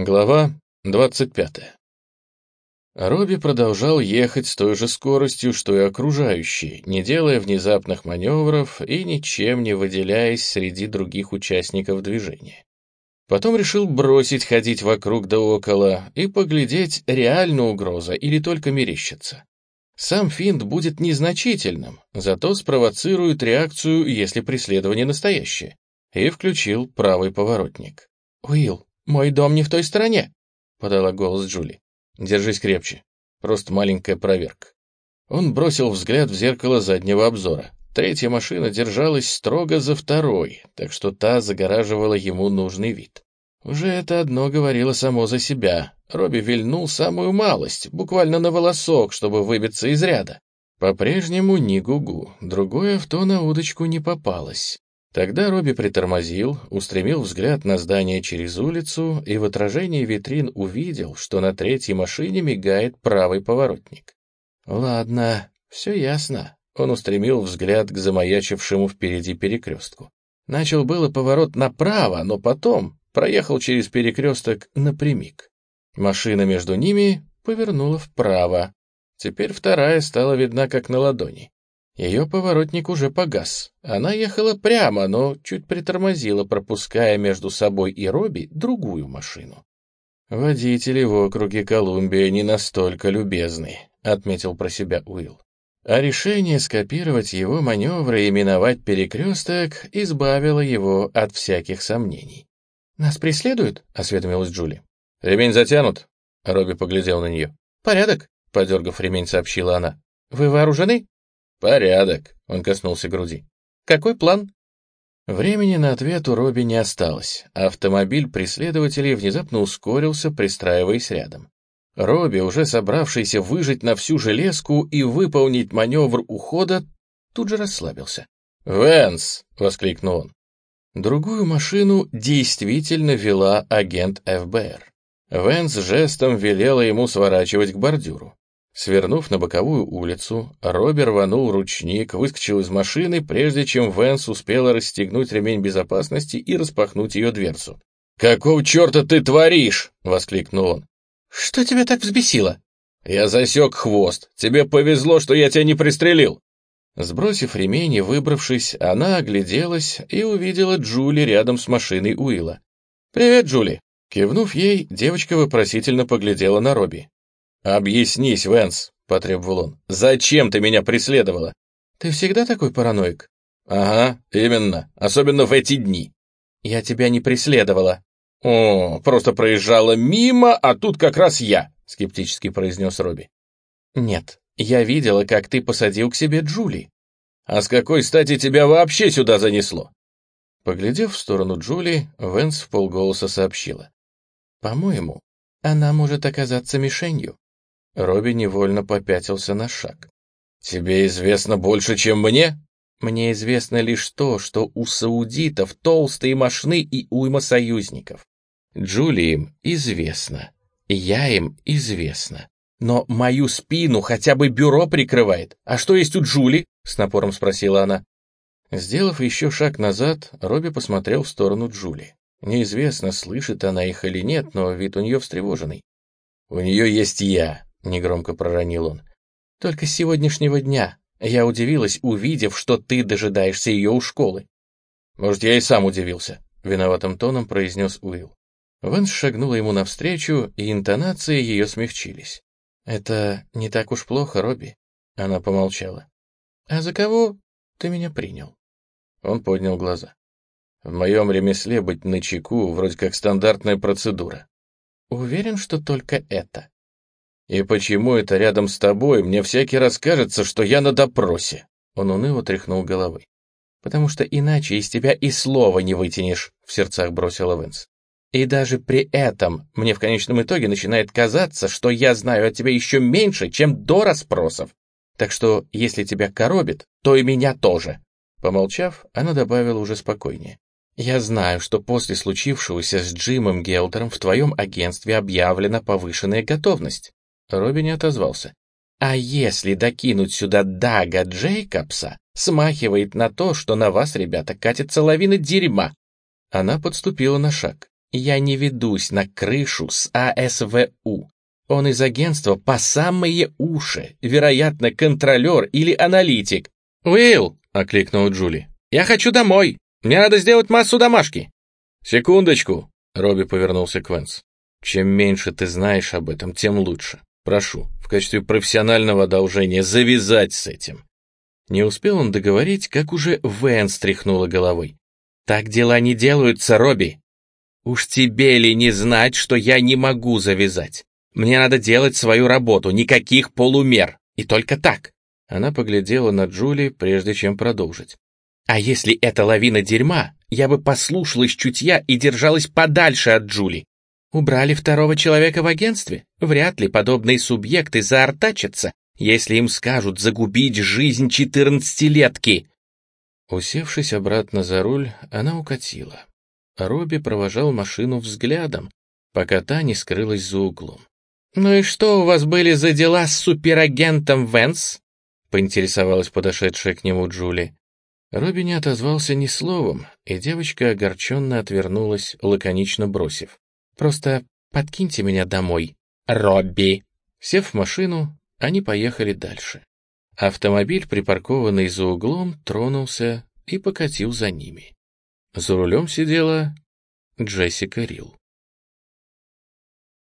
Глава 25. Робби продолжал ехать с той же скоростью, что и окружающие, не делая внезапных маневров и ничем не выделяясь среди других участников движения. Потом решил бросить ходить вокруг да около и поглядеть, реально угроза или только мерещится. Сам финт будет незначительным, зато спровоцирует реакцию, если преследование настоящее, и включил правый поворотник. «Уилл, мой дом не в той стороне», — подала голос Джули. «Держись крепче. Просто маленькая проверка». Он бросил взгляд в зеркало заднего обзора. Третья машина держалась строго за второй, так что та загораживала ему нужный вид. Уже это одно говорило само за себя. Робби вильнул самую малость, буквально на волосок, чтобы выбиться из ряда. По-прежнему ни гугу, другое авто на удочку не попалось. Тогда Робби притормозил, устремил взгляд на здание через улицу и в отражении витрин увидел, что на третьей машине мигает правый поворотник. «Ладно, все ясно». Он устремил взгляд к замаячившему впереди перекрестку. Начал было поворот направо, но потом проехал через перекресток напрямик. Машина между ними повернула вправо. Теперь вторая стала видна как на ладони. Ее поворотник уже погас. Она ехала прямо, но чуть притормозила, пропуская между собой и Робби другую машину. «Водители в округе Колумбия не настолько любезны», — отметил про себя Уилл. А решение скопировать его маневры и миновать перекресток избавило его от всяких сомнений. «Нас преследуют?» — осведомилась Джули. «Ремень затянут?» — Робби поглядел на нее. «Порядок», — подергав ремень, сообщила она. «Вы вооружены?» «Порядок», — он коснулся груди. «Какой план?» Времени на ответ у Робби не осталось. Автомобиль преследователей внезапно ускорился, пристраиваясь рядом. Робби, уже собравшийся выжить на всю железку и выполнить маневр ухода, тут же расслабился. «Вэнс!» — воскликнул он. Другую машину действительно вела агент ФБР. Вэнс жестом велела ему сворачивать к бордюру. Свернув на боковую улицу, Робби рванул ручник, выскочил из машины, прежде чем Вэнс успела расстегнуть ремень безопасности и распахнуть ее дверцу. «Какого черта ты творишь?» — воскликнул он. «Что тебя так взбесило?» «Я засек хвост. Тебе повезло, что я тебя не пристрелил». Сбросив ремень и выбравшись, она огляделась и увидела Джули рядом с машиной Уилла. «Привет, Джули!» Кивнув ей, девочка вопросительно поглядела на Робби. «Объяснись, Вэнс», — потребовал он. «Зачем ты меня преследовала?» «Ты всегда такой параноик?» «Ага, именно. Особенно в эти дни». «Я тебя не преследовала». «О, просто проезжала мимо, а тут как раз я», — скептически произнес Робби. «Нет, я видела, как ты посадил к себе Джули». «А с какой стати тебя вообще сюда занесло?» Поглядев в сторону Джули, Вэнс в полголоса сообщила. «По-моему, она может оказаться мишенью». Робби невольно попятился на шаг. «Тебе известно больше, чем мне?» «Мне известно лишь то, что у саудитов толстые мошны и уйма союзников. Джули им известно, я им известно. Но мою спину хотя бы бюро прикрывает. А что есть у Джули?» — с напором спросила она. Сделав еще шаг назад, Робби посмотрел в сторону Джули. Неизвестно, слышит она их или нет, но вид у нее встревоженный. «У нее есть я», — негромко проронил он. «Только с сегодняшнего дня. Я удивилась, увидев, что ты дожидаешься ее у школы». «Может, я и сам удивился», — виноватым тоном произнес Уилл. Вэнс шагнула ему навстречу, и интонации ее смягчились. «Это не так уж плохо, Робби», — она помолчала. «А за кого ты меня принял?» Он поднял глаза. «В моем ремесле быть начеку вроде как стандартная процедура». «Уверен, что только это?» «И почему это рядом с тобой мне всякий раз кажется, что я на допросе?» Он уныло тряхнул головой. «Потому что иначе из тебя и слова не вытянешь», — в сердцах бросила Венс. «И даже при этом мне в конечном итоге начинает казаться, что я знаю о тебе еще меньше, чем до расспросов. Так что, если тебя коробит, то и меня тоже». Помолчав, она добавила уже спокойнее. «Я знаю, что после случившегося с Джимом Гелтером в твоем агентстве объявлена повышенная готовность. Робби не отозвался. «А если докинуть сюда Дага Джейкобса, смахивает на то, что на вас, ребята, катится лавина дерьма». Она подступила на шаг. Я не ведусь на крышу с АСВУ. Он из агентства по самые уши, вероятно, контролер или аналитик. «Уилл!» — окликнул Джули. «Я хочу домой! Мне надо сделать массу домашки!» «Секундочку!» — Робби повернулся к Венс. «Чем меньше ты знаешь об этом, тем лучше. Прошу, в качестве профессионального одолжения завязать с этим». Не успел он договорить, как уже Венс тряхнула головой. «Так дела не делаются, Робби! Уж тебе ли не знать, что я не могу завязать? Мне надо делать свою работу, никаких полумер. И только так. Она поглядела на Джули, прежде чем продолжить. А если это лавина дерьма, я бы послушалась чутья и держалась подальше от Джули. Убрали второго человека в агентстве? Вряд ли подобные субъекты заортачатся, если им скажут загубить жизнь четырнадцатилетки. Усевшись обратно за руль, она укатила. Робби провожал машину взглядом, пока та не скрылась за углом. «Ну и что у вас были за дела с суперагентом Венс?» — поинтересовалась подошедшая к нему Джули. Робби не отозвался ни словом, и девочка огорченно отвернулась, лаконично бросив. «Просто подкиньте меня домой, Робби!» Сев в машину, они поехали дальше. Автомобиль, припаркованный за углом, тронулся и покатил за ними. За рулем сидела Джессика Рилл.